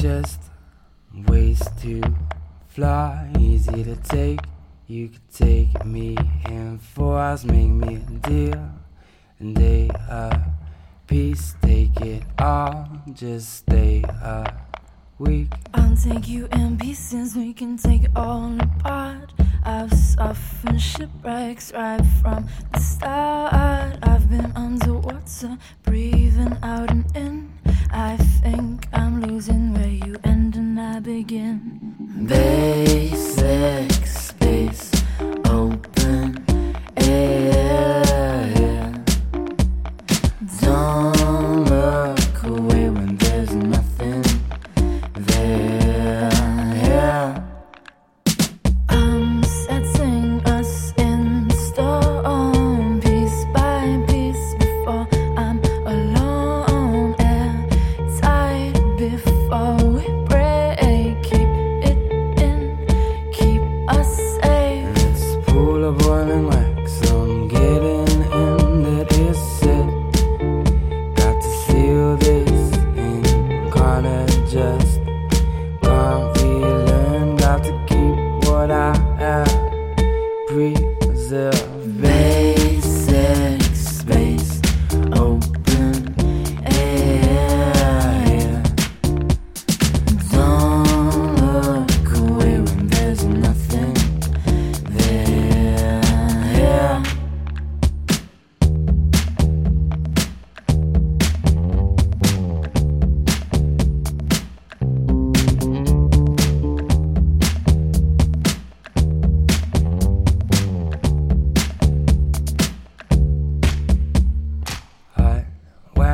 just ways to fly, easy to take. You could take me in four hours, make me a deal, and they a piece. Take it all, just stay a week. I'll take you in pieces, we can take it all apart. I've suffered shipwrecks right from the start. I've been underwater, breathing out and in. Just can't relearn. Got to keep what I have. Preserve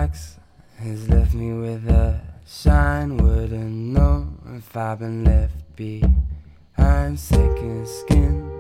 wax has left me with a shine. Wouldn't know if I've been left behind. Second skin